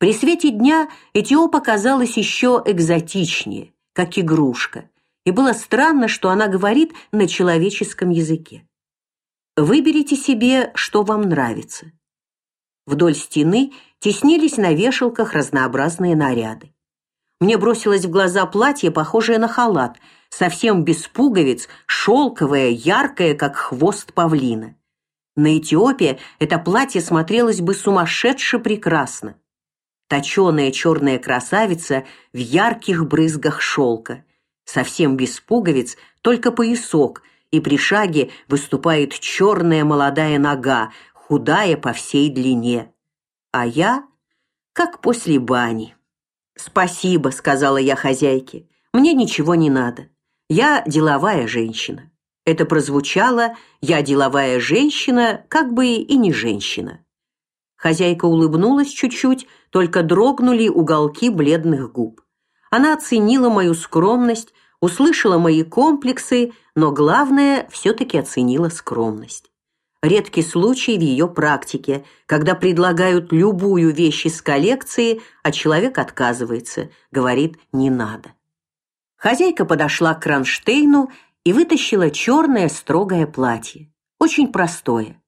При свете дня Этиопа казалась еще экзотичнее, как игрушка, и было странно, что она говорит на человеческом языке. Выберите себе, что вам нравится. Вдоль стены теснились на вешалках разнообразные наряды. Мне бросилось в глаза платье, похожее на халат, совсем без пуговиц, шелковое, яркое, как хвост павлина. На Этиопе это платье смотрелось бы сумасшедше прекрасно. Точеная черная красавица в ярких брызгах шелка, совсем без пуговиц, только поясок, и при шаге выступает черная молодая нога, худая по всей длине. А я как после бани. Спасибо, сказала я хозяйке. Мне ничего не надо. Я деловая женщина. Это прозвучало я деловая женщина, как бы и не женщина. Хозяйка улыбнулась чуть-чуть, только дрогнули уголки бледных губ. Она оценила мою скромность, услышала мои комплексы, но главное все таки оценила скромность. Редкий случай в ее практике, когда предлагают любую вещь из коллекции, а человек отказывается, говорит: "Не надо". Хозяйка подошла к кронштейну и вытащила черное строгое платье, очень простое.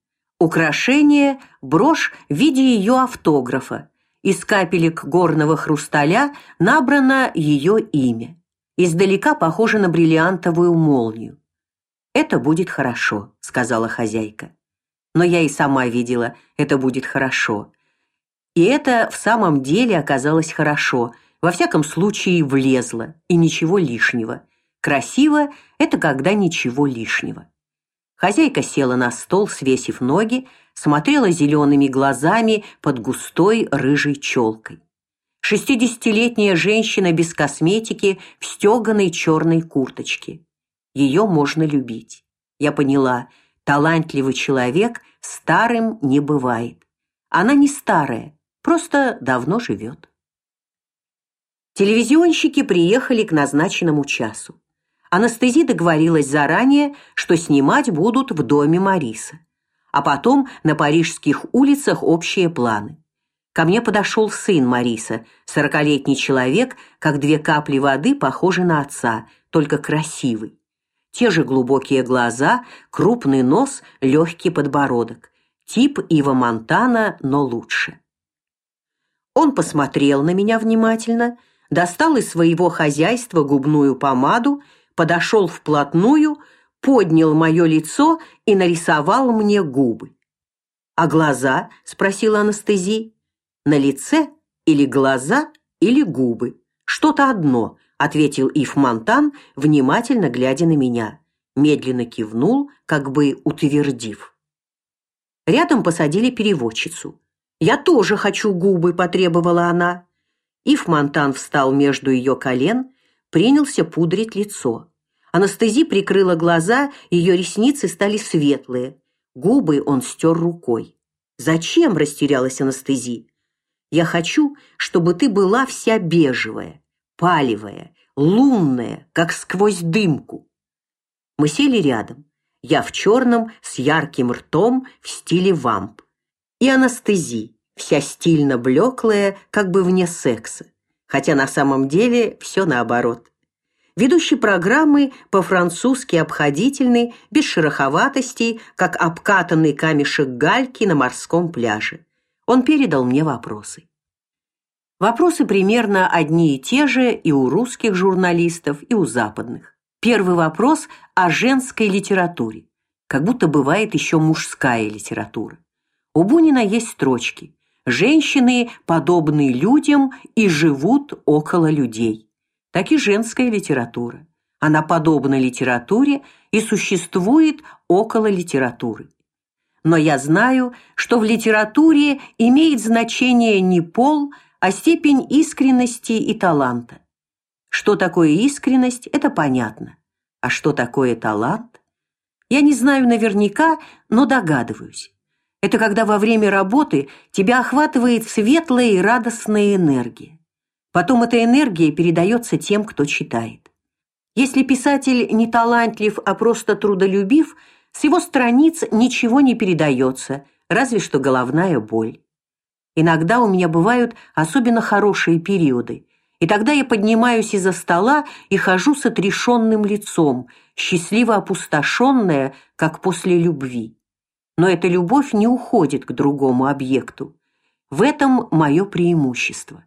Украшение брошь в виде ее автографа. Из капелек горного хрусталя набрано ее имя. Издалека похоже на бриллиантовую молнию. Это будет хорошо, сказала хозяйка но я и сама видела, это будет хорошо. И это в самом деле оказалось хорошо. Во всяком случае, влезло, и ничего лишнего. Красиво это когда ничего лишнего. Хозяйка села на стол, свесив ноги, смотрела зелеными глазами под густой рыжей челкой. Шестидесятилетняя женщина без косметики в стеганой черной курточке. Ее можно любить. Я поняла, Талантливый человек старым не бывает. Она не старая, просто давно живет. Телевизионщики приехали к назначенному часу. Анестезия договорилась заранее, что снимать будут в доме Мариса. А потом на парижских улицах общие планы. Ко мне подошел сын Мариса, сорокалетний человек, как две капли воды, похожий на отца, только красивый. Те же глубокие глаза, крупный нос, легкий подбородок. Тип Ива Монтана, но лучше. Он посмотрел на меня внимательно, достал из своего хозяйства губную помаду, подошел вплотную, поднял мое лицо и нарисовал мне губы. А глаза, спросила анестезия. На лице или глаза, или губы? Что-то одно, ответил Ив Монтан, внимательно глядя на меня. Медленно кивнул, как бы утвердив. Рядом посадили переводчицу. Я тоже хочу губы, потребовала она. Ив Монтан встал между ее колен, принялся пудрить лицо. Анестези прикрыла глаза, ее ресницы стали светлые. Губы он стер рукой. Зачем растерялась анестези? Я хочу, чтобы ты была вся бежевая, палевая, лунная, как сквозь дымку. Мы сели рядом. Я в черном с ярким ртом в стиле вамп. И анестези, вся стильно блеклая, как бы вне секса. Хотя на самом деле все наоборот. Ведущий программы по-французски обходительный, без шероховатостей, как обкатанный камешек гальки на морском пляже. Он передал мне вопросы. Вопросы примерно одни и те же и у русских журналистов, и у западных. Первый вопрос о женской литературе, как будто бывает еще мужская литература. У Бунина есть строчки: "Женщины подобны людям и живут около людей". Так и женская литература. Она подобна литературе и существует около литературы. Но я знаю, что в литературе имеет значение не пол, а степень искренности и таланта. Что такое искренность это понятно. А что такое талант? Я не знаю наверняка, но догадываюсь. Это когда во время работы тебя охватывает светлая и радостная энергия. Потом эта энергия передается тем, кто читает. Если писатель не талантлив, а просто трудолюбив, с его страниц ничего не передается, разве что головная боль. Иногда у меня бывают особенно хорошие периоды, и тогда я поднимаюсь из-за стола и хожу с отрешенным лицом, счастливо опустошенная, как после любви. Но эта любовь не уходит к другому объекту. В этом мое преимущество.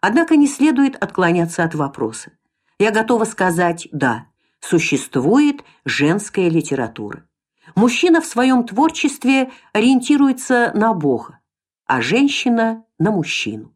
Однако не следует отклоняться от вопроса. Я готова сказать «да», существует женская литература. Мужчина в своем творчестве ориентируется на Бога, а женщина на мужчину.